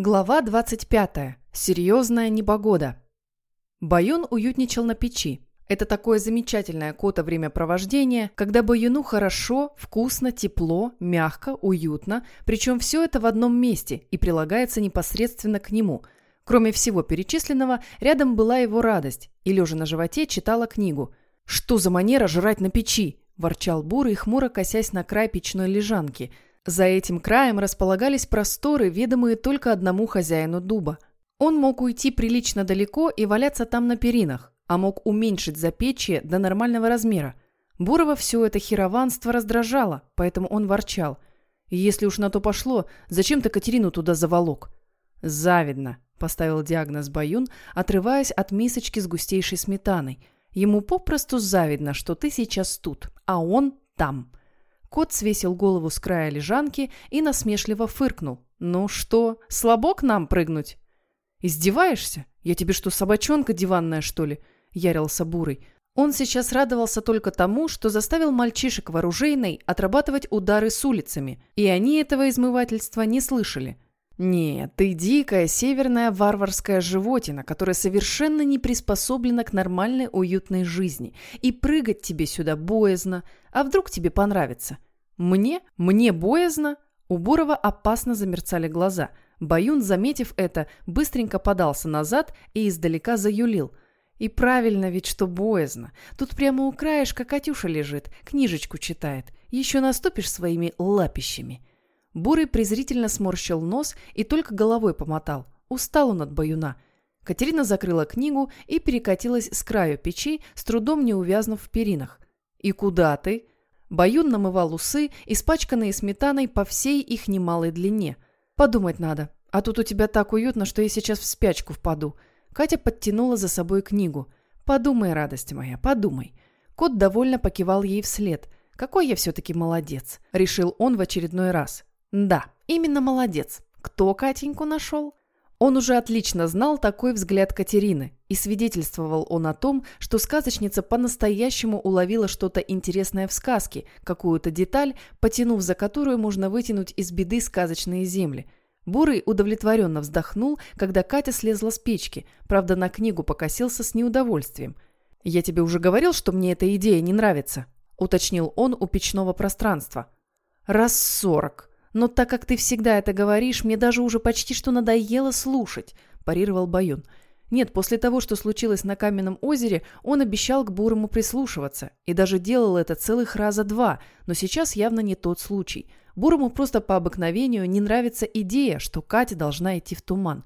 Глава 25. Серьезная непогода. Баюн уютничал на печи. Это такое замечательное кота времяпровождение, когда Баюну хорошо, вкусно, тепло, мягко, уютно, причем все это в одном месте и прилагается непосредственно к нему. Кроме всего перечисленного, рядом была его радость, и лежа на животе читала книгу. «Что за манера жрать на печи?» – ворчал Бурый, хмуро косясь на край печной лежанки – за этим краем располагались просторы, ведомые только одному хозяину дуба. Он мог уйти прилично далеко и валяться там на перинах, а мог уменьшить запечье до нормального размера. Бурова все это херованство раздражало, поэтому он ворчал. если уж на то пошло, зачем ты Катерину туда заволок? «Завидно», — поставил диагноз Баюн, отрываясь от мисочки с густейшей сметаной. «Ему попросту завидно, что ты сейчас тут, а он там». Кот свесил голову с края лежанки и насмешливо фыркнул. «Ну что, слабо к нам прыгнуть?» «Издеваешься? Я тебе что, собачонка диванная, что ли?» — ярился Бурый. Он сейчас радовался только тому, что заставил мальчишек вооружейной отрабатывать удары с улицами, и они этого измывательства не слышали. «Нет, ты дикая северная варварская животина, которая совершенно не приспособлена к нормальной уютной жизни, и прыгать тебе сюда боязно, а вдруг тебе понравится?» «Мне? Мне боязно?» У Бурова опасно замерцали глаза. Баюн, заметив это, быстренько подался назад и издалека заюлил. «И правильно ведь, что боязно. Тут прямо у краешка Катюша лежит, книжечку читает. Еще наступишь своими лапищами». Бурый презрительно сморщил нос и только головой помотал. Устал он от баюна. Катерина закрыла книгу и перекатилась с краю печи, с трудом не увязнув в перинах. «И куда ты?» Баюн намывал усы, испачканные сметаной по всей их немалой длине. «Подумать надо. А тут у тебя так уютно, что я сейчас в спячку впаду». Катя подтянула за собой книгу. «Подумай, радость моя, подумай». Кот довольно покивал ей вслед. «Какой я все-таки молодец», — решил он в очередной раз. «Да, именно молодец. Кто Катеньку нашел?» Он уже отлично знал такой взгляд Катерины, и свидетельствовал он о том, что сказочница по-настоящему уловила что-то интересное в сказке, какую-то деталь, потянув за которую можно вытянуть из беды сказочные земли. Бурый удовлетворенно вздохнул, когда Катя слезла с печки, правда, на книгу покосился с неудовольствием. «Я тебе уже говорил, что мне эта идея не нравится», — уточнил он у печного пространства. «Раз сорок», но так как ты всегда это говоришь, мне даже уже почти что надоело слушать», – парировал Баюн. Нет, после того, что случилось на Каменном озере, он обещал к Бурому прислушиваться. И даже делал это целых раза два, но сейчас явно не тот случай. Бурому просто по обыкновению не нравится идея, что Катя должна идти в туман.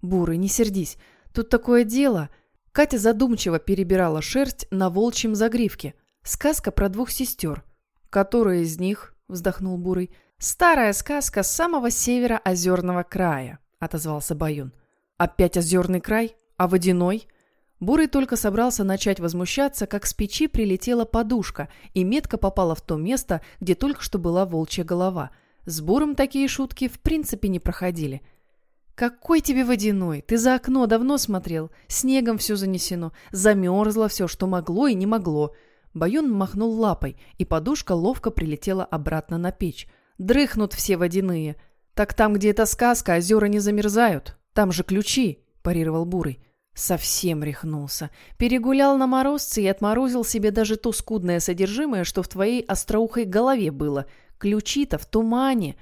«Бурый, не сердись. Тут такое дело...» Катя задумчиво перебирала шерсть на волчьем загривке. Сказка про двух сестер. «Которая из них?» – вздохнул Бурый – «Старая сказка с самого севера озерного края», — отозвался Баюн. «Опять озерный край? А водяной?» Бурый только собрался начать возмущаться, как с печи прилетела подушка и метко попала в то место, где только что была волчья голова. С Буром такие шутки в принципе не проходили. «Какой тебе водяной? Ты за окно давно смотрел? Снегом все занесено. Замерзло все, что могло и не могло». Баюн махнул лапой, и подушка ловко прилетела обратно на печь. Дрыхнут все водяные. Так там, где эта сказка, озера не замерзают. Там же ключи, парировал Бурый. Совсем рехнулся. Перегулял на морозце и отморозил себе даже то скудное содержимое, что в твоей остроухой голове было. Ключи-то в тумане.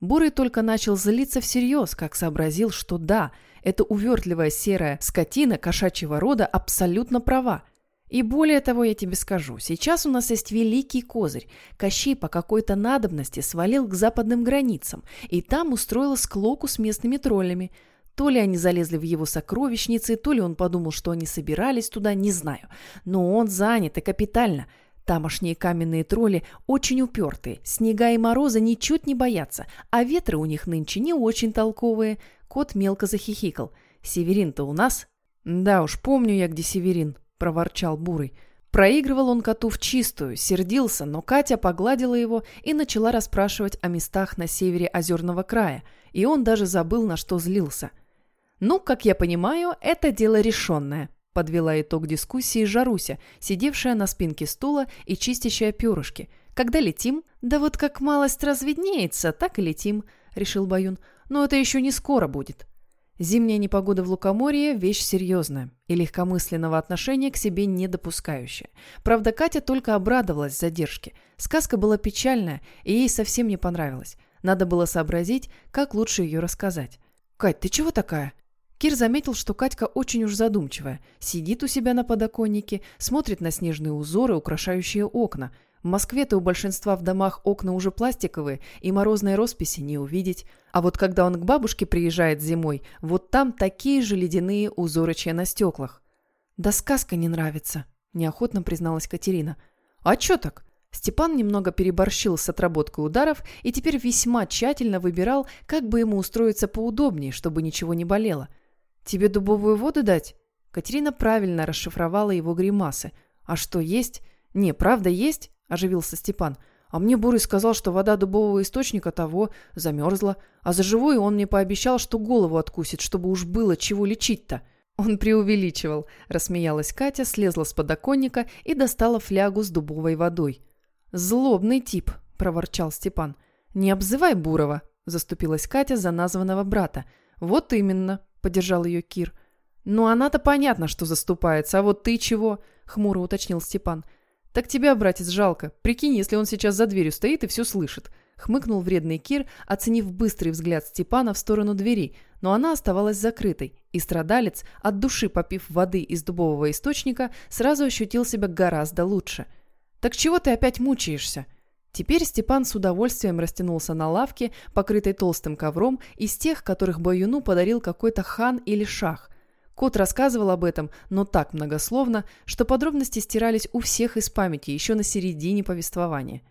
Бурый только начал злиться всерьез, как сообразил, что да, эта увертливая серая скотина кошачьего рода абсолютно права. И более того я тебе скажу, сейчас у нас есть великий козырь. Кощей по какой-то надобности свалил к западным границам, и там устроил склоку с местными троллями. То ли они залезли в его сокровищницы, то ли он подумал, что они собирались туда, не знаю. Но он занят и капитально. Тамошние каменные тролли очень упертые, снега и мороза ничуть не боятся, а ветры у них нынче не очень толковые. Кот мелко захихикал. «Северин-то у нас?» «Да уж, помню я, где Северин», – проворчал Бурый. Проигрывал он коту в чистую, сердился, но Катя погладила его и начала расспрашивать о местах на севере озерного края, и он даже забыл, на что злился. «Ну, как я понимаю, это дело решенное», – подвела итог дискуссии Жаруся, сидевшая на спинке стула и чистящая перышки. «Когда летим?» «Да вот как малость разведнеется, так и летим», – решил Баюн. но это еще не скоро будет. Зимняя непогода в Лукоморье – вещь серьезная и легкомысленного отношения к себе не допускающая. Правда, Катя только обрадовалась задержке. Сказка была печальная, и ей совсем не понравилась. Надо было сообразить, как лучше ее рассказать. «Кать, ты чего такая?» Кир заметил, что Катька очень уж задумчивая. Сидит у себя на подоконнике, смотрит на снежные узоры, украшающие окна – в Москве-то у большинства в домах окна уже пластиковые, и морозной росписи не увидеть. А вот когда он к бабушке приезжает зимой, вот там такие же ледяные узорычья на стеклах. «Да сказка не нравится», – неохотно призналась Катерина. «А чё так?» Степан немного переборщил с отработкой ударов и теперь весьма тщательно выбирал, как бы ему устроиться поудобнее, чтобы ничего не болело. «Тебе дубовую воду дать?» Катерина правильно расшифровала его гримасы. «А что, есть?» «Не, правда, есть?» – оживился Степан. «А мне Бурый сказал, что вода дубового источника того замерзла, а за живую он мне пообещал, что голову откусит, чтобы уж было чего лечить-то». «Он преувеличивал», – рассмеялась Катя, слезла с подоконника и достала флягу с дубовой водой. «Злобный тип», – проворчал Степан. «Не обзывай Бурова», – заступилась Катя за названного брата. «Вот именно», – поддержал ее Кир. «Ну, она-то понятно, что заступается, а вот ты чего?» – хмуро уточнил Степан. «Так тебя, братец, жалко. Прикинь, если он сейчас за дверью стоит и все слышит». Хмыкнул вредный Кир, оценив быстрый взгляд Степана в сторону двери, но она оставалась закрытой, и страдалец, от души попив воды из дубового источника, сразу ощутил себя гораздо лучше. «Так чего ты опять мучаешься?» Теперь Степан с удовольствием растянулся на лавке, покрытой толстым ковром, из тех, которых Баюну подарил какой-то хан или шах, Кот рассказывал об этом, но так многословно, что подробности стирались у всех из памяти еще на середине повествования.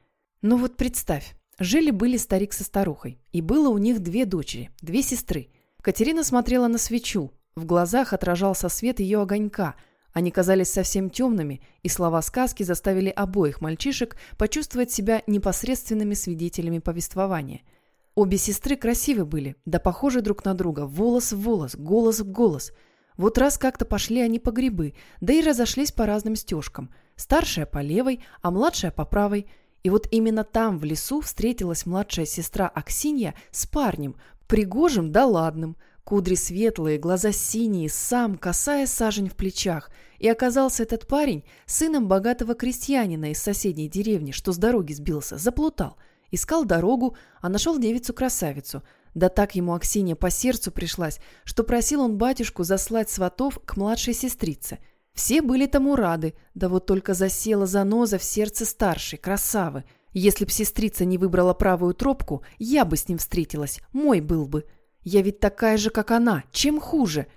Но вот представь, жили-были старик со старухой, и было у них две дочери, две сестры. Катерина смотрела на свечу, в глазах отражался свет ее огонька, они казались совсем темными, и слова сказки заставили обоих мальчишек почувствовать себя непосредственными свидетелями повествования. Обе сестры красивы были, да похожи друг на друга, волос в волос, голос в голос – вот раз как-то пошли они по грибы, да и разошлись по разным стежкам. Старшая по левой, а младшая по правой. И вот именно там, в лесу, встретилась младшая сестра Аксинья с парнем, пригожим да ладным. Кудри светлые, глаза синие, сам, косая сажень в плечах. И оказался этот парень сыном богатого крестьянина из соседней деревни, что с дороги сбился, заплутал. Искал дорогу, а нашел девицу-красавицу – да так ему Аксинья по сердцу пришлась, что просил он батюшку заслать сватов к младшей сестрице. Все были тому рады, да вот только засела заноза в сердце старшей, красавы. Если б сестрица не выбрала правую тропку, я бы с ним встретилась, мой был бы. Я ведь такая же, как она, чем хуже.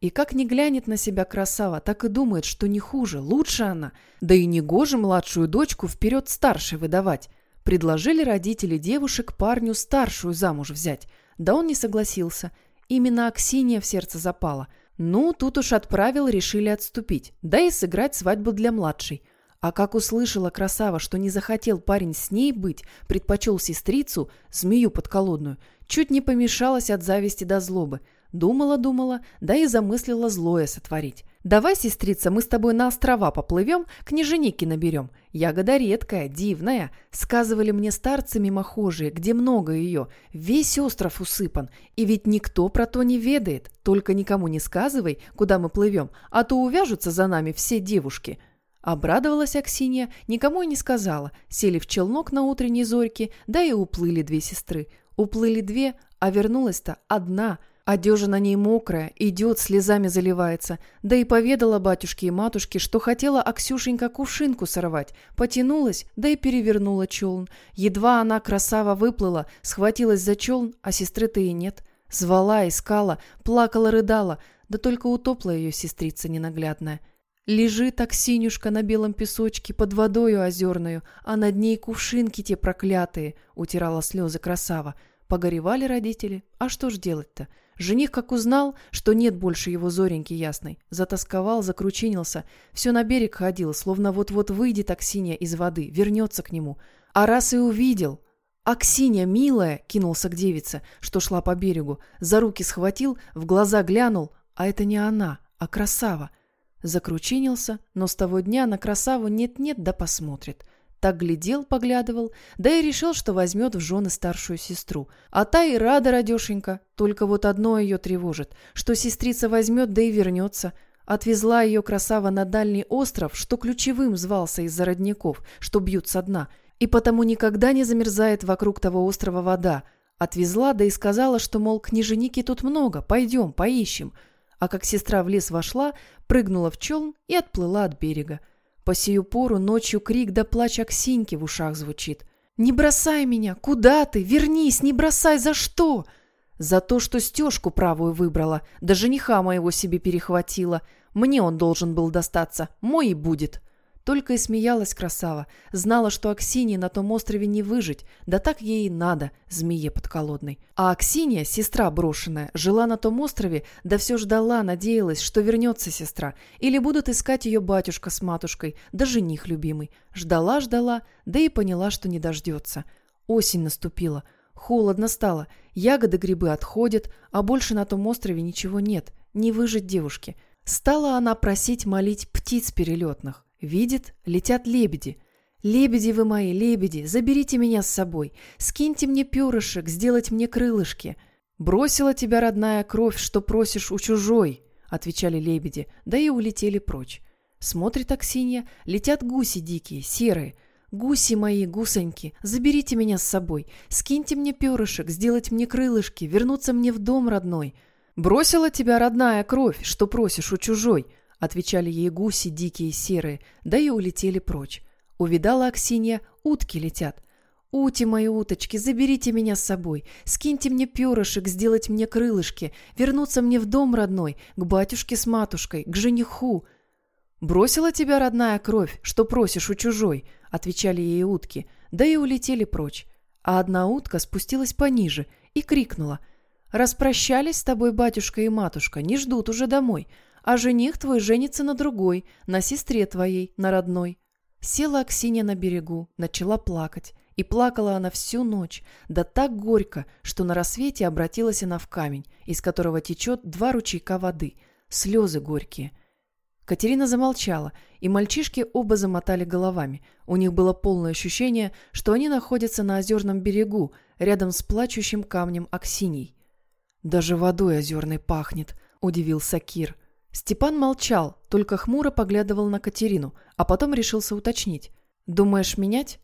И как не глянет на себя красава, так и думает, что не хуже, лучше она. Да и не гоже младшую дочку вперед старшей выдавать. Предложили родители девушек парню старшую замуж взять. Да он не согласился. Именно Аксинья в сердце запала. Ну, тут уж отправил, решили отступить. Да и сыграть свадьбу для младшей. А как услышала красава, что не захотел парень с ней быть, предпочел сестрицу, змею подколодную, чуть не помешалась от зависти до злобы. Думала-думала, да и замыслила злое сотворить. «Давай, сестрица, мы с тобой на острова поплывем, княженики наберем. Ягода редкая, дивная. Сказывали мне старцы мимохожие, где много ее. Весь остров усыпан. И ведь никто про то не ведает. Только никому не сказывай, куда мы плывем, а то увяжутся за нами все девушки». Обрадовалась Аксинья, никому и не сказала. Сели в челнок на утренней зорьке, да и уплыли две сестры. Уплыли две, а вернулась-то одна – Одежа на ней мокрая, идет, слезами заливается. Да и поведала батюшке и матушке, что хотела Аксюшенька кувшинку сорвать. Потянулась, да и перевернула челн. Едва она, красава, выплыла, схватилась за челн, а сестры-то и нет. Звала, искала, плакала, рыдала, да только утопла ее сестрица ненаглядная. Лежит Аксинюшка на белом песочке под водою озерную, а над ней кувшинки те проклятые, утирала слезы красава. Погоревали родители, а что ж делать-то? Жених, как узнал, что нет больше его Зореньки ясной, затасковал, закручинился, все на берег ходил, словно вот-вот выйдет Аксинья из воды, вернется к нему. А раз и увидел... «Аксинья, милая!» — кинулся к девице, что шла по берегу, за руки схватил, в глаза глянул, а это не она, а красава. Закручинился, но с того дня на красаву нет-нет да посмотрит. Так глядел, поглядывал, да и решил, что возьмет в жены старшую сестру. А та и рада, радешенька, только вот одно ее тревожит, что сестрица возьмет, да и вернется. Отвезла ее красава на дальний остров, что ключевым звался из-за родников, что бьют со дна, и потому никогда не замерзает вокруг того острова вода. Отвезла, да и сказала, что, мол, княженики тут много, пойдем, поищем. А как сестра в лес вошла, прыгнула в челн и отплыла от берега. По сию пору ночью крик да плач Аксиньки в ушах звучит. «Не бросай меня! Куда ты? Вернись! Не бросай! За что?» «За то, что стежку правую выбрала, да жениха моего себе перехватила. Мне он должен был достаться, мой и будет». Только и смеялась красава. Знала, что Аксинии на том острове не выжить, да так ей и надо, змее подколодной. А Аксинья, сестра брошенная, жила на том острове, да все ждала, надеялась, что вернется сестра, или будут искать ее батюшка с матушкой, да жених любимый. Ждала-ждала, да и поняла, что не дождется. Осень наступила. Холодно стало, ягоды грибы отходят, а больше на том острове ничего нет, не выжить девушке. Стала она просить молить птиц перелетных. Видит, летят лебеди. «Лебеди вы мои, лебеди, заберите меня с собой, скиньте мне перышек, сделать мне крылышки». «Бросила тебя родная кровь, что просишь у чужой», — отвечали лебеди, да и улетели прочь. Смотрит Аксинья, летят гуси дикие, серые. «Гуси мои, гусоньки, заберите меня с собой, скиньте мне перышек, сделать мне крылышки, вернуться мне в дом родной». «Бросила тебя родная кровь, что просишь у чужой», отвечали ей гуси дикие серые, да и улетели прочь. Увидала Аксинья, утки летят. «Ути мои уточки, заберите меня с собой, скиньте мне перышек, сделать мне крылышки, вернуться мне в дом родной, к батюшке с матушкой, к жениху». «Бросила тебя родная кровь, что просишь у чужой», — отвечали ей утки, да и улетели прочь. А одна утка спустилась пониже и крикнула. «Распрощались с тобой батюшка и матушка, не ждут уже домой а жених твой женится на другой, на сестре твоей, на родной». Села Аксинья на берегу, начала плакать. И плакала она всю ночь, да так горько, что на рассвете обратилась она в камень, из которого течет два ручейка воды, слезы горькие. Катерина замолчала, и мальчишки оба замотали головами. У них было полное ощущение, что они находятся на озерном берегу, рядом с плачущим камнем Аксиней. «Даже водой озерной пахнет», — удивился Кир. Степан молчал, только хмуро поглядывал на Катерину, а потом решился уточнить. «Думаешь менять?»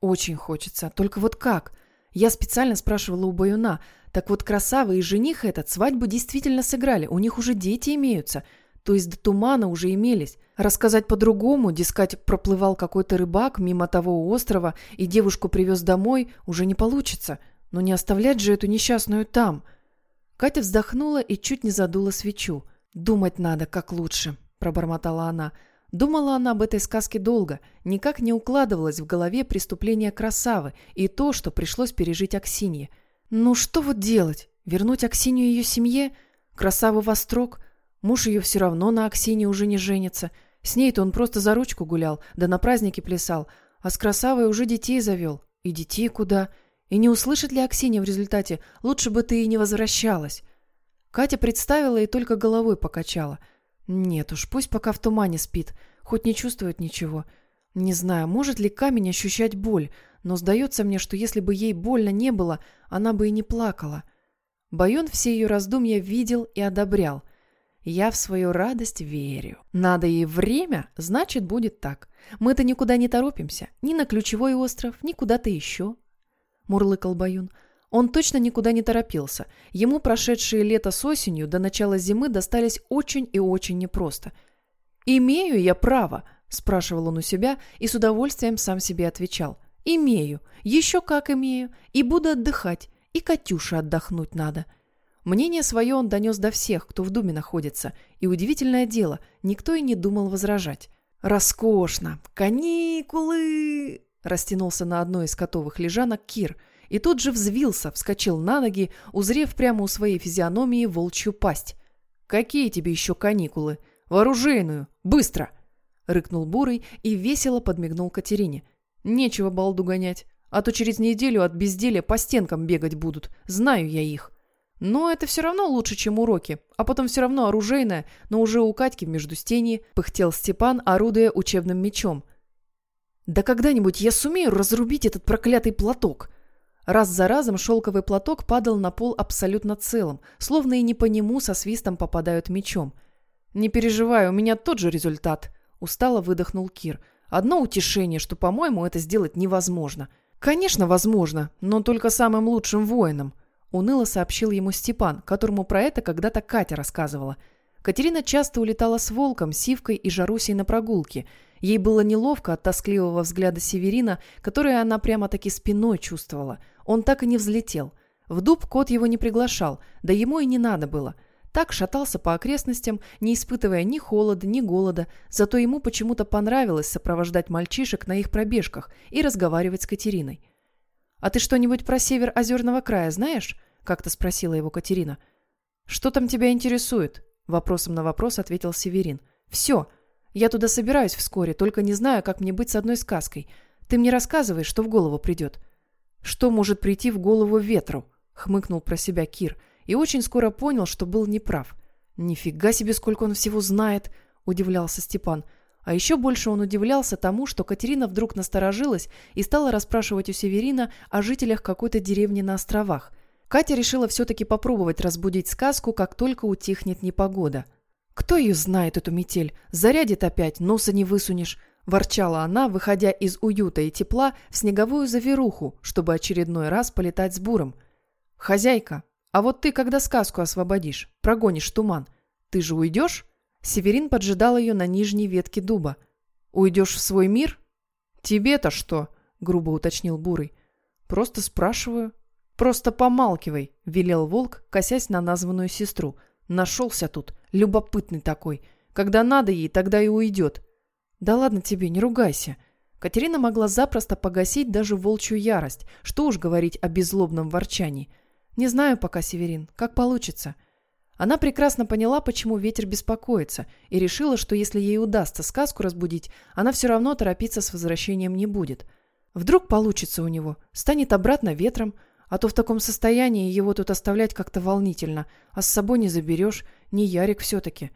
«Очень хочется. Только вот как?» Я специально спрашивала у Баюна. Так вот, красава и жених этот свадьбу действительно сыграли, у них уже дети имеются. То есть до тумана уже имелись. Рассказать по-другому, дескать, проплывал какой-то рыбак мимо того острова и девушку привез домой, уже не получится. Но не оставлять же эту несчастную там. Катя вздохнула и чуть не задула свечу. «Думать надо, как лучше», – пробормотала она. Думала она об этой сказке долго, никак не укладывалось в голове преступление красавы и то, что пришлось пережить Аксинье. Ну что вот делать? Вернуть Аксинью ее семье? Красаву во строк? Муж ее все равно на Аксине уже не женится. С ней-то он просто за ручку гулял, да на празднике плясал. А с красавой уже детей завел. И детей куда? И не услышит ли Аксинья в результате «лучше бы ты и не возвращалась»? Катя представила и только головой покачала. Нет уж, пусть пока в тумане спит, хоть не чувствует ничего. Не знаю, может ли камень ощущать боль, но сдается мне, что если бы ей больно не было, она бы и не плакала. Байон все ее раздумья видел и одобрял. Я в свою радость верю. Надо ей время, значит, будет так. Мы-то никуда не торопимся, ни на ключевой остров, ни куда-то еще. Мурлыкал Баюн. Он точно никуда не торопился. Ему прошедшие лето с осенью до начала зимы достались очень и очень непросто. «Имею я право?» – спрашивал он у себя и с удовольствием сам себе отвечал. «Имею. Еще как имею. И буду отдыхать. И Катюше отдохнуть надо». Мнение свое он донес до всех, кто в Думе находится, и удивительное дело, никто и не думал возражать. «Роскошно! Каникулы!» – растянулся на одной из котовых лежанок Кир – и тут же взвился, вскочил на ноги, узрев прямо у своей физиономии волчью пасть. «Какие тебе еще каникулы? Вооружейную! Быстро!» Рыкнул Бурый и весело подмигнул Катерине. «Нечего балду гонять, а то через неделю от безделия по стенкам бегать будут, знаю я их». Но это все равно лучше, чем уроки. А потом все равно оружейное, но уже у Катьки в междустенье, пыхтел Степан, орудуя учебным мечом. Да когда-нибудь я сумею разрубить этот проклятый платок. Раз за разом шелковый платок падал на пол абсолютно целым, словно и не по нему со свистом попадают мечом. «Не переживай, у меня тот же результат», – устало выдохнул Кир. «Одно утешение, что, по-моему, это сделать невозможно». «Конечно, возможно, но только самым лучшим воином», – уныло сообщил ему Степан, которому про это когда-то Катя рассказывала. Катерина часто улетала с Волком, Сивкой и Жарусей на прогулки – Ей было неловко от тоскливого взгляда Северина, который она прямо-таки спиной чувствовала. Он так и не взлетел. В дуб кот его не приглашал, да ему и не надо было. Так шатался по окрестностям, не испытывая ни холода, ни голода, зато ему почему-то понравилось сопровождать мальчишек на их пробежках и разговаривать с Катериной. «А ты что-нибудь про север озерного края знаешь?» – как-то спросила его Катерина. «Что там тебя интересует?» – вопросом на вопрос ответил Северин. «Все. Я туда собираюсь вскоре, только не знаю, как мне быть с одной сказкой. Ты мне рассказывай, что в голову придет». «Что может прийти в голову ветру?» — хмыкнул про себя Кир и очень скоро понял, что был неправ. «Нифига себе, сколько он всего знает!» — удивлялся Степан. А еще больше он удивлялся тому, что Катерина вдруг насторожилась и стала расспрашивать у Северина о жителях какой-то деревни на островах. Катя решила все-таки попробовать разбудить сказку, как только утихнет непогода. «Кто ее знает, эту метель? Зарядит опять, носа не высунешь!» – ворчала она, выходя из уюта и тепла в снеговую заверуху, чтобы очередной раз полетать с буром. «Хозяйка, а вот ты когда сказку освободишь, прогонишь туман, ты же уйдешь?» Северин поджидал ее на нижней ветке дуба. «Уйдешь в свой мир?» «Тебе-то что?» – грубо уточнил Бурый. «Просто спрашиваю». «Просто помалкивай», – велел волк, косясь на названную сестру – Нашелся тут, любопытный такой. Когда надо ей, тогда и уйдет. Да ладно тебе, не ругайся. Катерина могла запросто погасить даже волчью ярость. Что уж говорить о беззлобном ворчании. Не знаю пока, Северин, как получится. Она прекрасно поняла, почему ветер беспокоится, и решила, что если ей удастся сказку разбудить, она все равно торопиться с возвращением не будет. Вдруг получится у него, станет обратно ветром, а то в таком состоянии его тут оставлять как-то волнительно, а с собой не заберешь, не Ярик все-таки.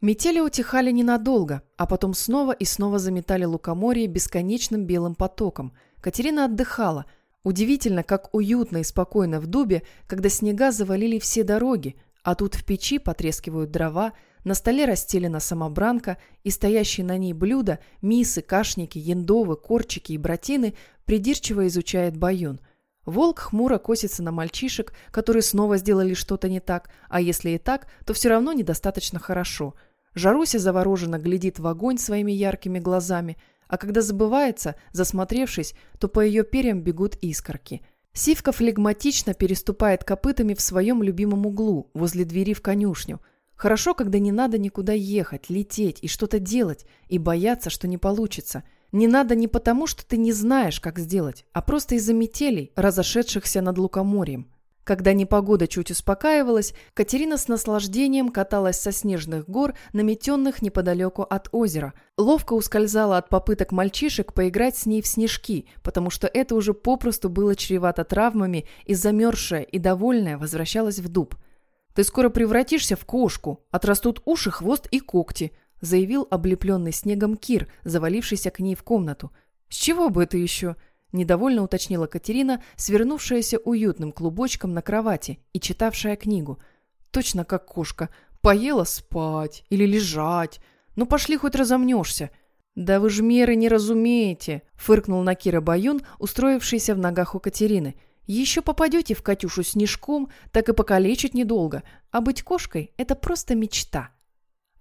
Метели утихали ненадолго, а потом снова и снова заметали лукоморье бесконечным белым потоком. Катерина отдыхала. Удивительно, как уютно и спокойно в дубе, когда снега завалили все дороги, а тут в печи потрескивают дрова, на столе расстелена самобранка, и стоящие на ней блюда, мисы, кашники, яндовы, корчики и братины придирчиво изучает Баюн – Волк хмуро косится на мальчишек, которые снова сделали что-то не так, а если и так, то все равно недостаточно хорошо. Жаруся завороженно глядит в огонь своими яркими глазами, а когда забывается, засмотревшись, то по ее перьям бегут искорки. Сивка флегматично переступает копытами в своем любимом углу, возле двери в конюшню. Хорошо, когда не надо никуда ехать, лететь и что-то делать, и бояться, что не получится – не надо не потому, что ты не знаешь, как сделать, а просто из-за метелей, разошедшихся над лукоморьем. Когда непогода чуть успокаивалась, Катерина с наслаждением каталась со снежных гор, наметенных неподалеку от озера. Ловко ускользала от попыток мальчишек поиграть с ней в снежки, потому что это уже попросту было чревато травмами, и замерзшая и довольная возвращалась в дуб. «Ты скоро превратишься в кошку, отрастут уши, хвост и когти», заявил облепленный снегом Кир, завалившийся к ней в комнату. «С чего бы это еще?» – недовольно уточнила Катерина, свернувшаяся уютным клубочком на кровати и читавшая книгу. «Точно как кошка. Поела спать или лежать. Ну пошли хоть разомнешься». «Да вы ж меры не разумеете», – фыркнул на Кира Баюн, устроившийся в ногах у Катерины. «Еще попадете в Катюшу снежком, так и покалечить недолго. А быть кошкой – это просто мечта».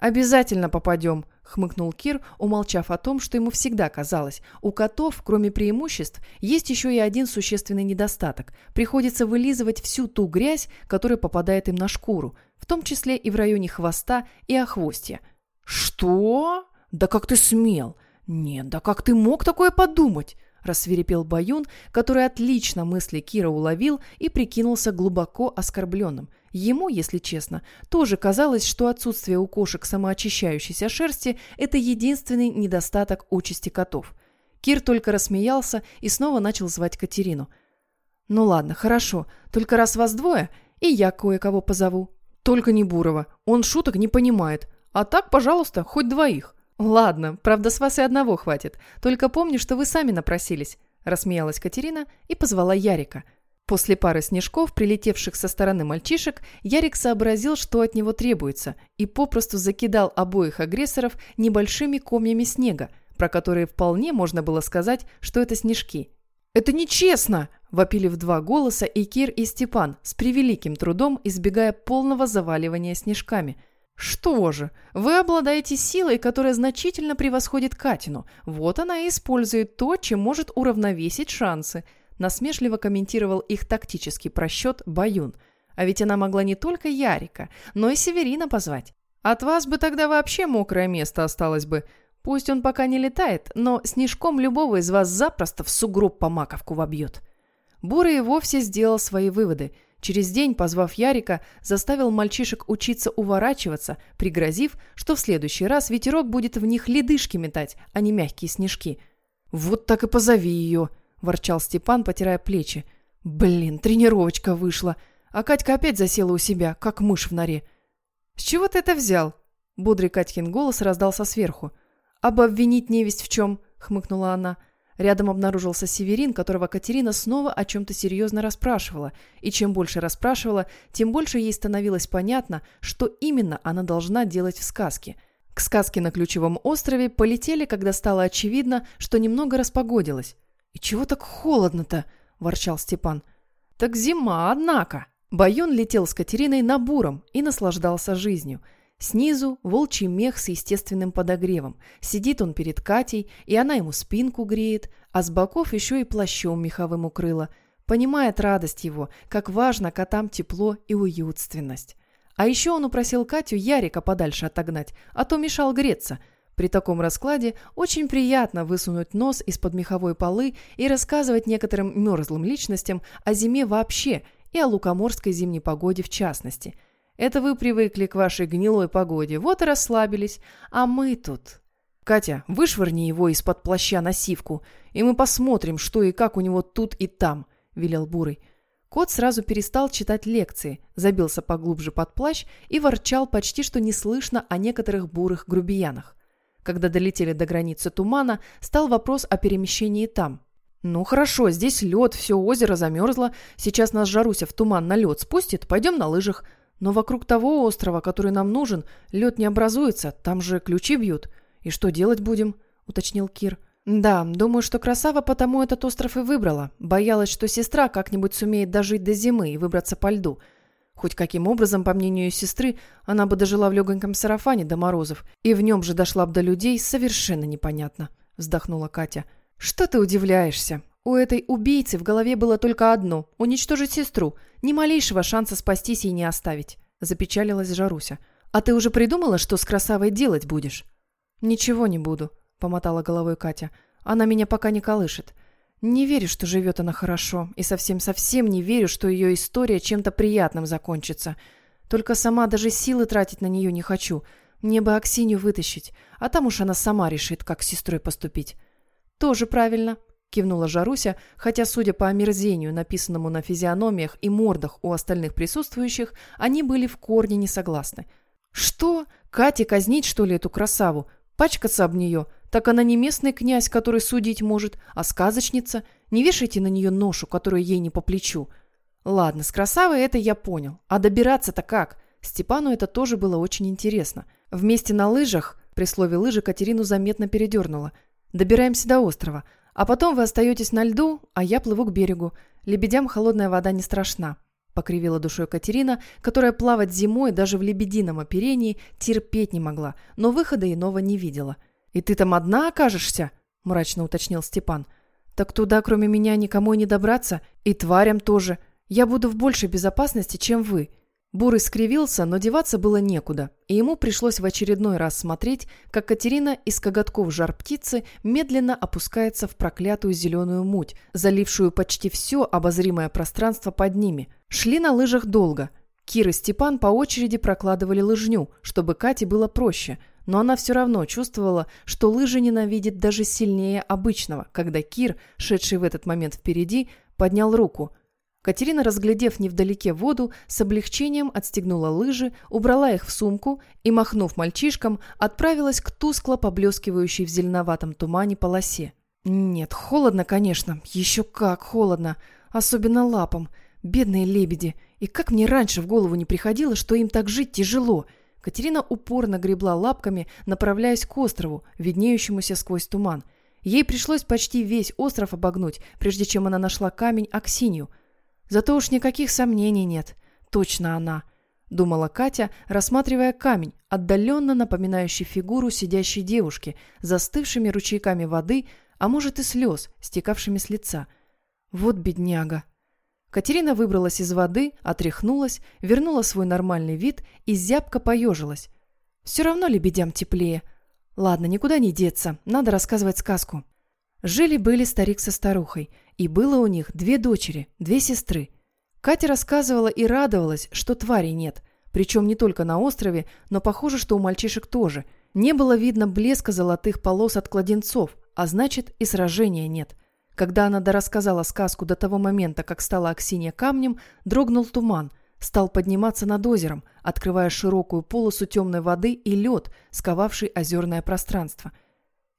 «Обязательно попадем», — хмыкнул Кир, умолчав о том, что ему всегда казалось. У котов, кроме преимуществ, есть еще и один существенный недостаток. Приходится вылизывать всю ту грязь, которая попадает им на шкуру, в том числе и в районе хвоста и охвостья. «Что? Да как ты смел? Нет, да как ты мог такое подумать?» – рассверепел Баюн, который отлично мысли Кира уловил и прикинулся глубоко оскорбленным – Ему, если честно, тоже казалось, что отсутствие у кошек самоочищающейся шерсти – это единственный недостаток участи котов. Кир только рассмеялся и снова начал звать Катерину. «Ну ладно, хорошо, только раз вас двое, и я кое-кого позову». «Только не Бурова, он шуток не понимает. А так, пожалуйста, хоть двоих». «Ладно, правда, с вас и одного хватит. Только помни, что вы сами напросились», – рассмеялась Катерина и позвала Ярика. После пары снежков, прилетевших со стороны мальчишек, Ярик сообразил, что от него требуется, и попросту закидал обоих агрессоров небольшими комьями снега, про которые вполне можно было сказать, что это снежки. «Это нечестно!» – вопили в два голоса и Кир, и Степан, с превеликим трудом избегая полного заваливания снежками – «Что же, вы обладаете силой, которая значительно превосходит Катину. Вот она и использует то, чем может уравновесить шансы», насмешливо комментировал их тактический просчет Баюн. А ведь она могла не только Ярика, но и Северина позвать. От вас бы тогда вообще мокрое место осталось бы. Пусть он пока не летает, но снежком любого из вас запросто в сугроб по маковку вобьет. Бурый вовсе сделал свои выводы – Через день, позвав Ярика, заставил мальчишек учиться уворачиваться, пригрозив, что в следующий раз ветерок будет в них ледышки метать, а не мягкие снежки. «Вот так и позови ее!» – ворчал Степан, потирая плечи. «Блин, тренировочка вышла, а Катька опять засела у себя, как мышь в норе». «С чего ты это взял?» – бодрый Катькин голос раздался сверху. «Об обвинить невесть в чем?» – хмыкнула она. – Рядом обнаружился Северин, которого Катерина снова о чем-то серьезно расспрашивала. И чем больше расспрашивала, тем больше ей становилось понятно, что именно она должна делать в сказке. К сказке на Ключевом острове полетели, когда стало очевидно, что немного распогодилось. «И чего так холодно-то?» – ворчал Степан. «Так зима, однако!» Баюн летел с Катериной на буром и наслаждался жизнью – Снизу волчий мех с естественным подогревом. Сидит он перед Катей, и она ему спинку греет, а с боков еще и плащом меховым укрыла. Понимает радость его, как важно котам тепло и уютственность. А еще он упросил Катю Ярика подальше отогнать, а то мешал греться. При таком раскладе очень приятно высунуть нос из-под меховой полы и рассказывать некоторым мерзлым личностям о зиме вообще и о лукоморской зимней погоде в частности – это вы привыкли к вашей гнилой погоде, вот и расслабились. А мы тут... Катя, вышвырни его из-под плаща на сивку, и мы посмотрим, что и как у него тут и там, — велел Бурый. Кот сразу перестал читать лекции, забился поглубже под плащ и ворчал почти что неслышно о некоторых бурых грубиянах. Когда долетели до границы тумана, стал вопрос о перемещении там. «Ну хорошо, здесь лед, все озеро замерзло. Сейчас нас Жаруся в туман на лед спустит, пойдем на лыжах. Но вокруг того острова, который нам нужен, лед не образуется, там же ключи бьют. И что делать будем?» — уточнил Кир. «Да, думаю, что красава потому этот остров и выбрала. Боялась, что сестра как-нибудь сумеет дожить до зимы и выбраться по льду. Хоть каким образом, по мнению сестры, она бы дожила в легоньком сарафане до морозов, и в нем же дошла бы до людей, совершенно непонятно», — вздохнула Катя. «Что ты удивляешься? У этой убийцы в голове было только одно – уничтожить сестру. Ни малейшего шанса спастись ей не оставить. Запечалилась Жаруся. «А ты уже придумала, что с красавой делать будешь?» «Ничего не буду», – помотала головой Катя. «Она меня пока не колышет. Не верю, что живет она хорошо, и совсем-совсем не верю, что ее история чем-то приятным закончится. Только сама даже силы тратить на нее не хочу. Мне бы Аксинью вытащить, а там уж она сама решит, как с сестрой поступить». «Тоже правильно», кивнула Жаруся, хотя, судя по омерзению, написанному на физиономиях и мордах у остальных присутствующих, они были в корне не согласны. «Что? Кате казнить, что ли, эту красаву? Пачкаться об нее? Так она не местный князь, который судить может, а сказочница. Не вешайте на нее ношу, которую ей не по плечу». «Ладно, с красавой это я понял. А добираться-то как?» Степану это тоже было очень интересно. Вместе на лыжах, при слове «лыжи» Катерину заметно передернула. «Добираемся до острова. А потом вы остаетесь на льду, а я плыву к берегу. Лебедям холодная вода не страшна», — покривила душой Катерина, которая плавать зимой даже в лебедином оперении терпеть не могла, но выхода иного не видела. «И ты там одна окажешься?» — мрачно уточнил Степан. «Так туда, кроме меня, никому не добраться, и тварям тоже. Я буду в большей безопасности, чем вы. Бурый скривился, но деваться было некуда, и ему пришлось в очередной раз смотреть, как Катерина из коготков жар птицы медленно опускается в проклятую зеленую муть, залившую почти все обозримое пространство под ними. Шли на лыжах долго. Кир и Степан по очереди прокладывали лыжню, чтобы Кате было проще, но она все равно чувствовала, что лыжи ненавидит даже сильнее обычного, когда Кир, шедший в этот момент впереди, поднял руку – Катерина, разглядев невдалеке воду, с облегчением отстегнула лыжи, убрала их в сумку и, махнув мальчишкам, отправилась к тускло поблескивающей в зеленоватом тумане полосе. Нет, холодно, конечно, еще как холодно, особенно лапам. Бедные лебеди. И как мне раньше в голову не приходило, что им так жить тяжело. Катерина упорно гребла лапками, направляясь к острову, виднеющемуся сквозь туман. Ей пришлось почти весь остров обогнуть, прежде чем она нашла камень Аксинью – Зато уж никаких сомнений нет. Точно она. Думала Катя, рассматривая камень, отдаленно напоминающий фигуру сидящей девушки, застывшими ручейками воды, а может и слез, стекавшими с лица. Вот бедняга. Катерина выбралась из воды, отряхнулась, вернула свой нормальный вид и зябко поежилась. Все равно лебедям теплее. Ладно, никуда не деться, надо рассказывать сказку. Жили-были старик со старухой, и было у них две дочери, две сестры. Катя рассказывала и радовалась, что твари нет, причем не только на острове, но похоже, что у мальчишек тоже. Не было видно блеска золотых полос от кладенцов, а значит и сражения нет. Когда она дорассказала сказку до того момента, как стала Аксинья камнем, дрогнул туман, стал подниматься над озером, открывая широкую полосу темной воды и лед, сковавший озерное пространство –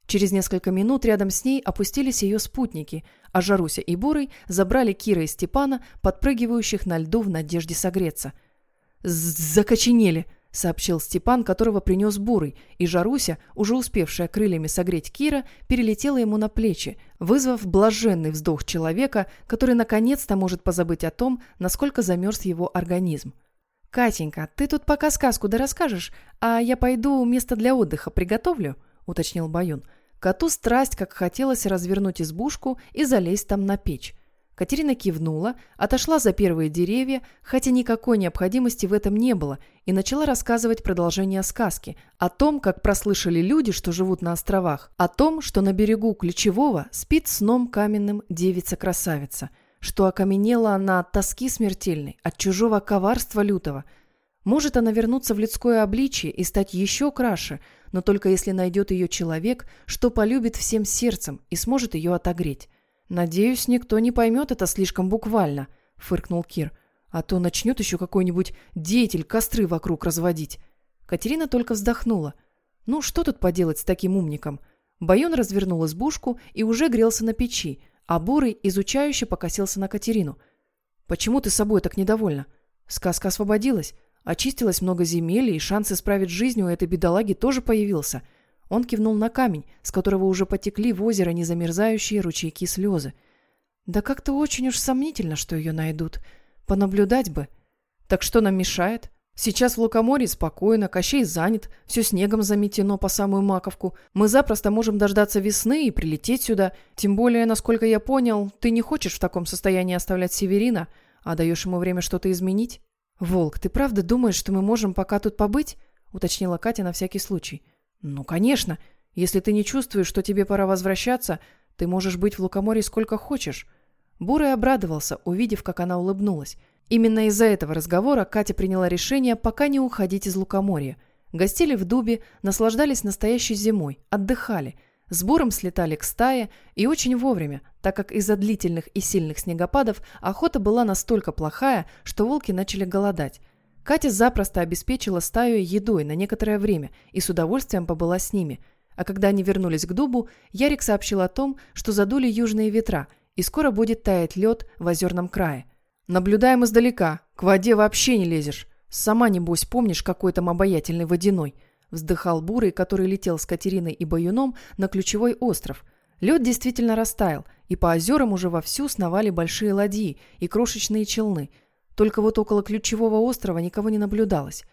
Через несколько минут рядом с ней опустились ее спутники, а Жаруся и Бурый забрали Кира и Степана, подпрыгивающих на льду в надежде согреться. «Закоченели!» — сообщил Степан, которого принес Бурый, и Жаруся, уже успевшая крыльями согреть Кира, перелетела ему на плечи, вызвав блаженный вздох человека, который наконец-то может позабыть о том, насколько замерз его организм. «Катенька, ты тут пока сказку да расскажешь, а я пойду место для отдыха приготовлю?» — уточнил Баюн. Коту страсть, как хотелось развернуть избушку и залезть там на печь. Катерина кивнула, отошла за первые деревья, хотя никакой необходимости в этом не было, и начала рассказывать продолжение сказки о том, как прослышали люди, что живут на островах, о том, что на берегу Ключевого спит сном каменным девица-красавица, что окаменела она от тоски смертельной, от чужого коварства лютого – может она вернуться в людское обличие и стать еще краше, но только если найдет ее человек, что полюбит всем сердцем и сможет ее отогреть. «Надеюсь, никто не поймет это слишком буквально», — фыркнул Кир. «А то начнет еще какой-нибудь деятель костры вокруг разводить». Катерина только вздохнула. «Ну, что тут поделать с таким умником?» Байон развернул избушку и уже грелся на печи, а Бурый изучающе покосился на Катерину. «Почему ты собой так недовольна? Сказка освободилась. Очистилось много земель, и шанс исправить жизнь у этой бедолаги тоже появился. Он кивнул на камень, с которого уже потекли в озеро незамерзающие ручейки слезы. Да как-то очень уж сомнительно, что ее найдут. Понаблюдать бы. Так что нам мешает? Сейчас в Лукоморье спокойно, Кощей занят, все снегом заметено по самую маковку. Мы запросто можем дождаться весны и прилететь сюда. Тем более, насколько я понял, ты не хочешь в таком состоянии оставлять Северина, а даешь ему время что-то изменить? «Волк, ты правда думаешь, что мы можем пока тут побыть?» — уточнила Катя на всякий случай. «Ну, конечно. Если ты не чувствуешь, что тебе пора возвращаться, ты можешь быть в Лукоморье сколько хочешь». Бурый обрадовался, увидев, как она улыбнулась. Именно из-за этого разговора Катя приняла решение пока не уходить из Лукоморья. Гостили в Дубе, наслаждались настоящей зимой, отдыхали — Сбором слетали к стае и очень вовремя, так как из-за длительных и сильных снегопадов охота была настолько плохая, что волки начали голодать. Катя запросто обеспечила стаю едой на некоторое время и с удовольствием побыла с ними. А когда они вернулись к дубу, Ярик сообщил о том, что задули южные ветра, и скоро будет таять лед в озерном крае. «Наблюдаем издалека, к воде вообще не лезешь. Сама, небось, помнишь, какой там обаятельный водяной». Вздыхал Бурый, который летел с Катериной и Баюном на ключевой остров. Лед действительно растаял, и по озерам уже вовсю сновали большие ладьи и крошечные челны. Только вот около ключевого острова никого не наблюдалось.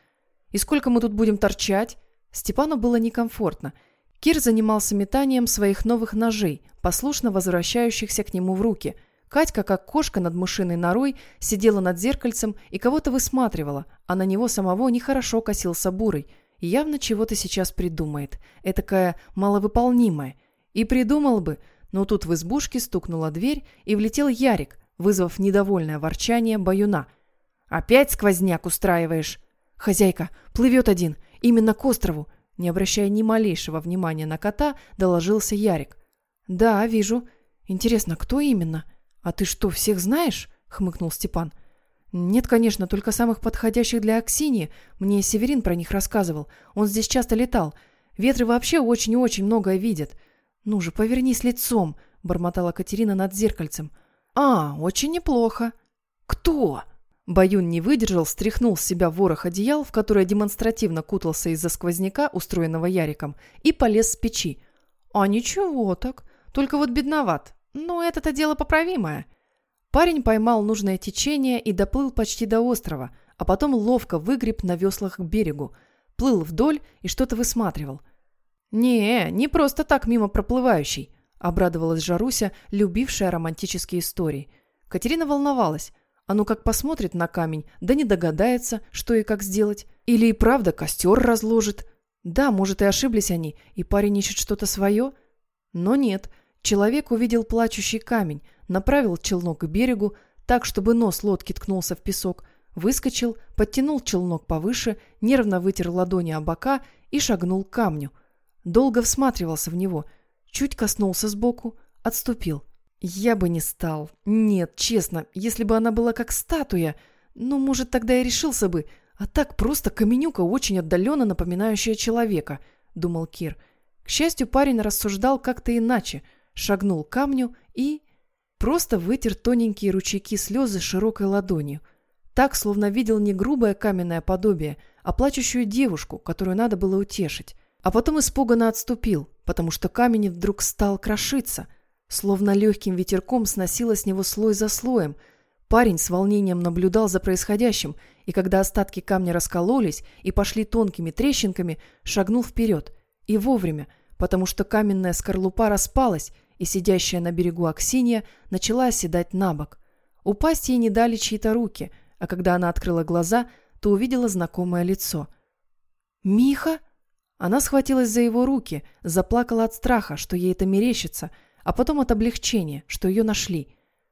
«И сколько мы тут будем торчать?» Степану было некомфортно. Кир занимался метанием своих новых ножей, послушно возвращающихся к нему в руки. Катька, как кошка над мышиной норой, сидела над зеркальцем и кого-то высматривала, а на него самого нехорошо косился бурый – явно чего-то сейчас придумает, этакая маловыполнимая. И придумал бы, но тут в избушке стукнула дверь, и влетел Ярик, вызвав недовольное ворчание баюна. «Опять сквозняк устраиваешь?» «Хозяйка, плывет один, именно к острову!» Не обращая ни малейшего внимания на кота, доложился Ярик. «Да, вижу. Интересно, кто именно? А ты что, всех знаешь?» хмыкнул Степан. «Нет, конечно, только самых подходящих для Аксинии. Мне Северин про них рассказывал. Он здесь часто летал. Ветры вообще очень и очень многое видят. Ну же, повернись лицом», — бормотала Катерина над зеркальцем. «А, очень неплохо». «Кто?» Баюн не выдержал, стряхнул с себя ворох одеял, в которое демонстративно кутался из-за сквозняка, устроенного Яриком, и полез с печи. «А ничего так. Только вот бедноват. Но это-то дело поправимое». Парень поймал нужное течение и доплыл почти до острова, а потом ловко выгреб на веслах к берегу, плыл вдоль и что-то высматривал. «Не, не просто так мимо проплывающий», — обрадовалась Жаруся, любившая романтические истории. Катерина волновалась. А ну как посмотрит на камень, да не догадается, что и как сделать. Или и правда костер разложит. Да, может и ошиблись они, и парень ищет что-то свое. Но нет, человек увидел плачущий камень, направил челнок к берегу, так, чтобы нос лодки ткнулся в песок, выскочил, подтянул челнок повыше, нервно вытер ладони о бока и шагнул к камню. Долго всматривался в него, чуть коснулся сбоку, отступил. Я бы не стал. Нет, честно, если бы она была как статуя, ну, может, тогда и решился бы. А так просто каменюка, очень отдаленно напоминающая человека, думал Кир. К счастью, парень рассуждал как-то иначе, шагнул к камню и... Просто вытер тоненькие ручейки слезы широкой ладонью. Так, словно видел не грубое каменное подобие, а плачущую девушку, которую надо было утешить. А потом испуганно отступил, потому что камень вдруг стал крошиться – Словно легким ветерком сносило с него слой за слоем. Парень с волнением наблюдал за происходящим, и когда остатки камня раскололись и пошли тонкими трещинками, шагнул вперед. И вовремя, потому что каменная скорлупа распалась, и сидящая на берегу Аксинья начала оседать на бок. Упасть ей не дали чьи-то руки, а когда она открыла глаза, то увидела знакомое лицо. «Миха?» Она схватилась за его руки, заплакала от страха, что ей это мерещится – а потом от облегчения, что ее нашли.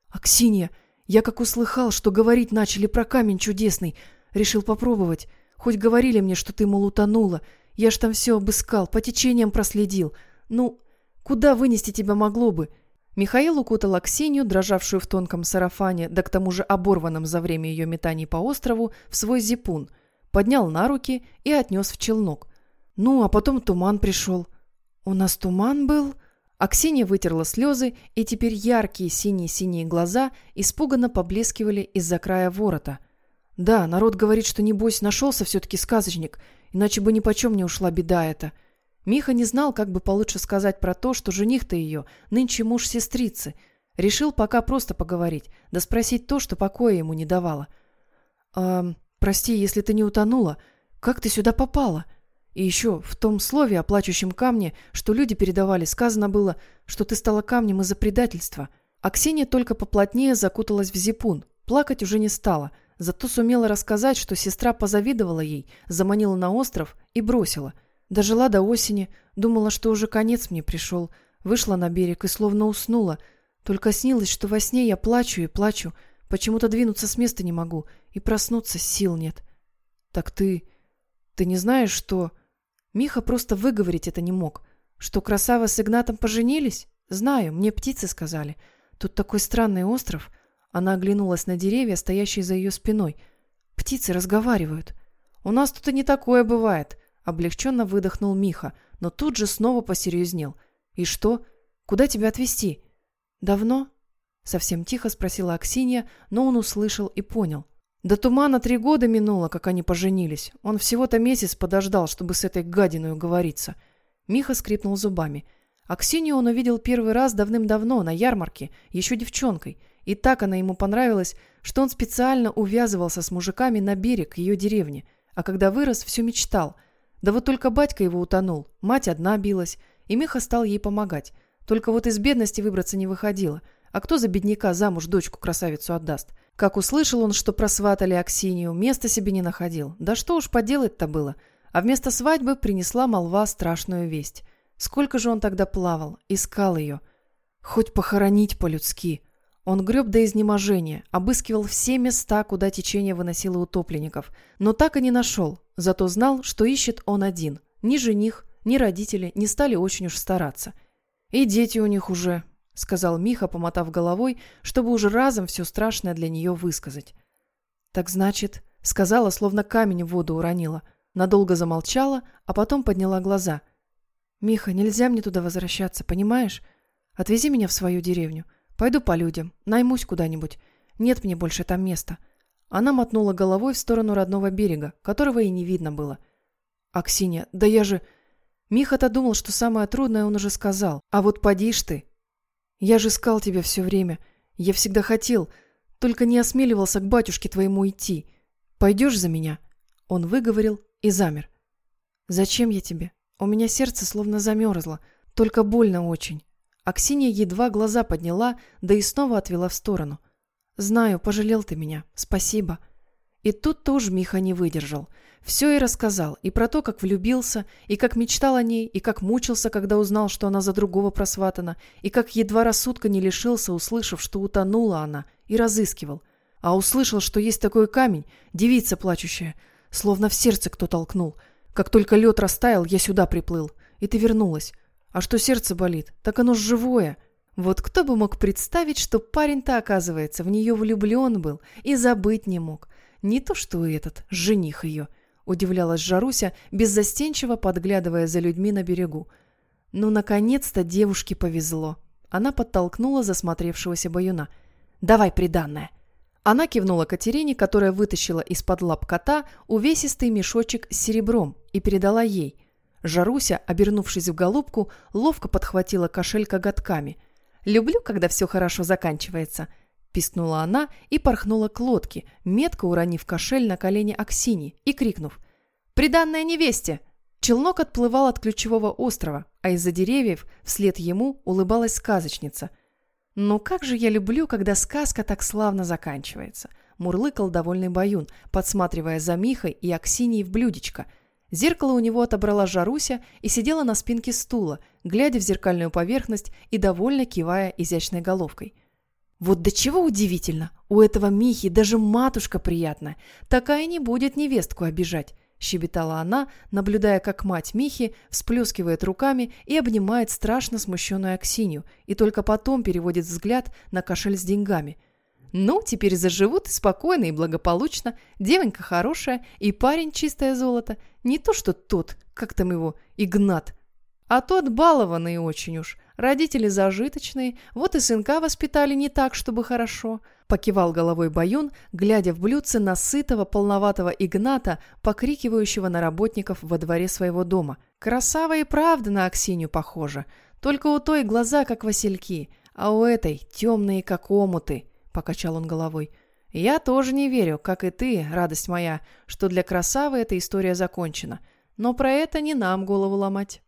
«Аксинья, я как услыхал, что говорить начали про камень чудесный, решил попробовать. Хоть говорили мне, что ты, мол, утонула. Я ж там все обыскал, по течениям проследил. Ну, куда вынести тебя могло бы?» Михаил укутал Аксинью, дрожавшую в тонком сарафане, да к тому же оборванном за время ее метаний по острову, в свой зипун, поднял на руки и отнес в челнок. Ну, а потом туман пришел. «У нас туман был?» Аксинья вытерла слезы, и теперь яркие синие-синие глаза испуганно поблескивали из-за края ворота. Да, народ говорит, что небось нашелся все-таки сказочник, иначе бы ни почем не ушла беда эта. Миха не знал, как бы получше сказать про то, что жених-то ее, нынче муж сестрицы. Решил пока просто поговорить, да спросить то, что покоя ему не давало. «А, прости, если ты не утонула, как ты сюда попала?» И еще в том слове о плачущем камне, что люди передавали, сказано было, что ты стала камнем из-за предательства. А Ксения только поплотнее закуталась в зипун. Плакать уже не стала, зато сумела рассказать, что сестра позавидовала ей, заманила на остров и бросила. Дожила до осени, думала, что уже конец мне пришел. Вышла на берег и словно уснула. Только снилось, что во сне я плачу и плачу. Почему-то двинуться с места не могу, и проснуться сил нет. Так ты... Ты не знаешь, что... Миха просто выговорить это не мог. Что Красава с Игнатом поженились? Знаю, мне птицы сказали. Тут такой странный остров. Она оглянулась на деревья, стоящие за ее спиной. Птицы разговаривают. У нас тут и не такое бывает. Облегченно выдохнул Миха, но тут же снова посерьезнел. И что? Куда тебя отвезти? Давно? Совсем тихо спросила Аксинья, но он услышал и понял. До тумана три года минуло, как они поженились. Он всего-то месяц подождал, чтобы с этой гадиной уговориться. Миха скрипнул зубами. А Ксению он увидел первый раз давным-давно, на ярмарке, еще девчонкой. И так она ему понравилась, что он специально увязывался с мужиками на берег ее деревни. А когда вырос, все мечтал. Да вот только батька его утонул, мать одна билась, и Миха стал ей помогать. Только вот из бедности выбраться не выходило. А кто за бедняка замуж дочку-красавицу отдаст? Как услышал он, что просватали Аксинью, места себе не находил. Да что уж поделать-то было. А вместо свадьбы принесла молва страшную весть. Сколько же он тогда плавал, искал ее. Хоть похоронить по-людски. Он греб до изнеможения, обыскивал все места, куда течение выносило утопленников, но так и не нашел, зато знал, что ищет он один. Ни жених, ни родители не стали очень уж стараться. И дети у них уже. Сказал Миха, помотав головой, чтобы уже разом все страшное для нее высказать. «Так значит...» — сказала, словно камень в воду уронила. Надолго замолчала, а потом подняла глаза. «Миха, нельзя мне туда возвращаться, понимаешь? Отвези меня в свою деревню. Пойду по людям, наймусь куда-нибудь. Нет мне больше там места». Она мотнула головой в сторону родного берега, которого и не видно было. «Аксинья, да я же...» Миха-то думал, что самое трудное он уже сказал. «А вот поди ж ты!» Я же искал тебя все время. Я всегда хотел, только не осмеливался к батюшке твоему идти. Пойдешь за меня?» Он выговорил и замер. «Зачем я тебе? У меня сердце словно замерзло, только больно очень». Аксинья едва глаза подняла, да и снова отвела в сторону. «Знаю, пожалел ты меня. Спасибо». И тут тоже Миха не выдержал. Все и рассказал, и про то, как влюбился, и как мечтал о ней, и как мучился, когда узнал, что она за другого просватана, и как едва рассудка не лишился, услышав, что утонула она, и разыскивал. А услышал, что есть такой камень, девица плачущая, словно в сердце кто толкнул. Как только лед растаял, я сюда приплыл, и ты вернулась. А что сердце болит, так оно ж живое. Вот кто бы мог представить, что парень-то, оказывается, в нее влюблен был и забыть не мог. Не то что этот, жених ее. Удивлялась Жаруся, беззастенчиво подглядывая за людьми на берегу. Ну, наконец-то девушке повезло. Она подтолкнула засмотревшегося баюна. «Давай приданное!» Она кивнула Катерине, которая вытащила из-под лап кота увесистый мешочек с серебром и передала ей. Жаруся, обернувшись в голубку, ловко подхватила кошель коготками. «Люблю, когда все хорошо заканчивается», пискнула она и порхнула к лодке, метко уронив кошель на колени Аксини и крикнув «Приданная невесте!». Челнок отплывал от ключевого острова, а из-за деревьев вслед ему улыбалась сказочница. «Ну как же я люблю, когда сказка так славно заканчивается!» мурлыкал довольный Баюн, подсматривая за Михой и Аксиньей в блюдечко. Зеркало у него отобрала Жаруся и сидела на спинке стула, глядя в зеркальную поверхность и довольно кивая изящной головкой – вот до чего удивительно, у этого Михи даже матушка приятная, такая не будет невестку обижать, щебетала она, наблюдая, как мать Михи всплескивает руками и обнимает страшно смущенную Аксинью, и только потом переводит взгляд на кошель с деньгами. Ну, теперь заживут спокойно и благополучно, девонька хорошая и парень чистое золото, не то что тот, как там его, Игнат, а тот балованный очень уж, Родители зажиточные, вот и сынка воспитали не так, чтобы хорошо. Покивал головой Баюн, глядя в блюдце на сытого, полноватого Игната, покрикивающего на работников во дворе своего дома. Красава и правда на Аксинью похожа. Только у той глаза, как васильки, а у этой темные, как омуты, — покачал он головой. Я тоже не верю, как и ты, радость моя, что для красавы эта история закончена. Но про это не нам голову ломать.